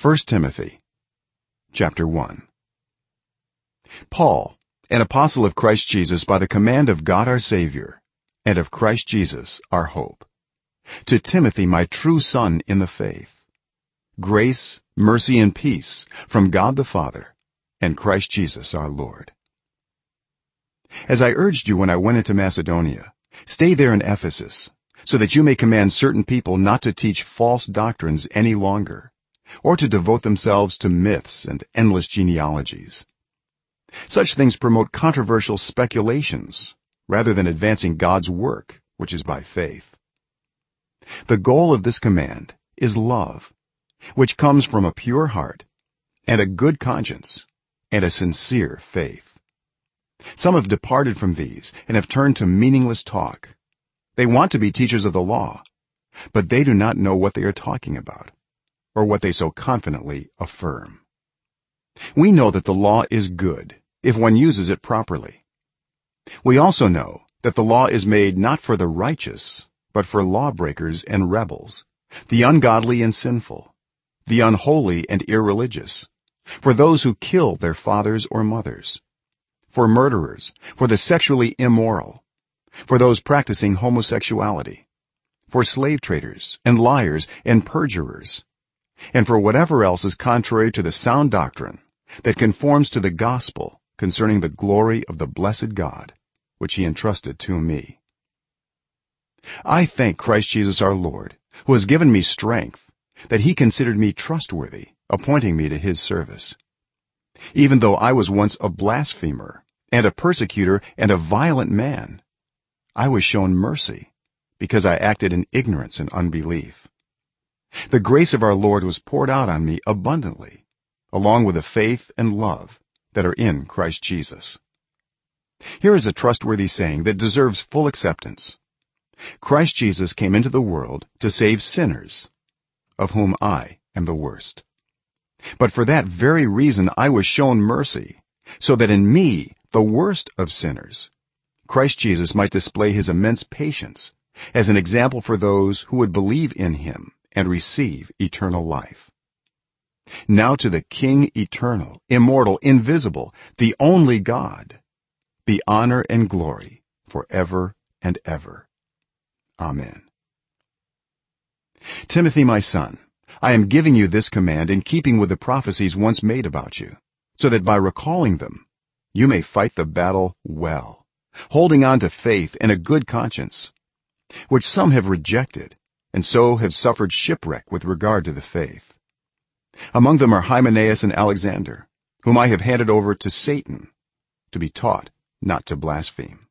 1 timothy chapter 1 paul an apostle of christ jesus by the command of god our savior and of christ jesus our hope to timothy my true son in the faith grace mercy and peace from god the father and christ jesus our lord. As i urged you when i went into macedonia stay there in ephesus so that you may command certain people not to teach false doctrines any longer or to devote themselves to myths and endless genealogies. Such things promote controversial speculations rather than advancing god's work which is by faith. The goal of this command is love which comes from a pure heart and a good conscience and a sincere faith. Some have departed from these and have turned to meaningless talk. They want to be teachers of the law but they do not know what they are talking about or what they so confidently affirm. We know that the law is good if one uses it properly. We also know that the law is made not for the righteous but for lawbreakers and rebels the ungodly and sinful the unholy and irreligious for those who kill their fathers or mothers for murderers for the sexually immoral for those practicing homosexuality for slave traders and liars and perjurers and for whatever else is contrary to the sound doctrine that conforms to the gospel concerning the glory of the blessed god which he entrusted to me. I thank christ jesus our lord who has given me strength that he considered me trustworthy appointing me to his service. Even though i was once a blasphemer and a persecutor and a violent man i was shown mercy because i acted in ignorance and unbelief the grace of our lord was poured out on me abundantly along with the faith and love that are in Christ Jesus. Here is a trustworthy saying that deserves full acceptance. Christ Jesus came into the world to save sinners of whom I am the worst. But for that very reason I was shown mercy so that in me the worst of sinners Christ Jesus might display his immense patience as an example for those who would believe in him and receive eternal life. Now to the king eternal immortal invisible the only god be honor and glory forever and ever. Amen. Timothy my son i am giving you this command in keeping with the prophecies once made about you so that by recalling them you may fight the battle well holding on to faith and a good conscience which some have rejected and so have suffered shipwreck with regard to the faith. Among them are hymenaeus and alexander whom i have handed over to satan to be taught not to blaspheme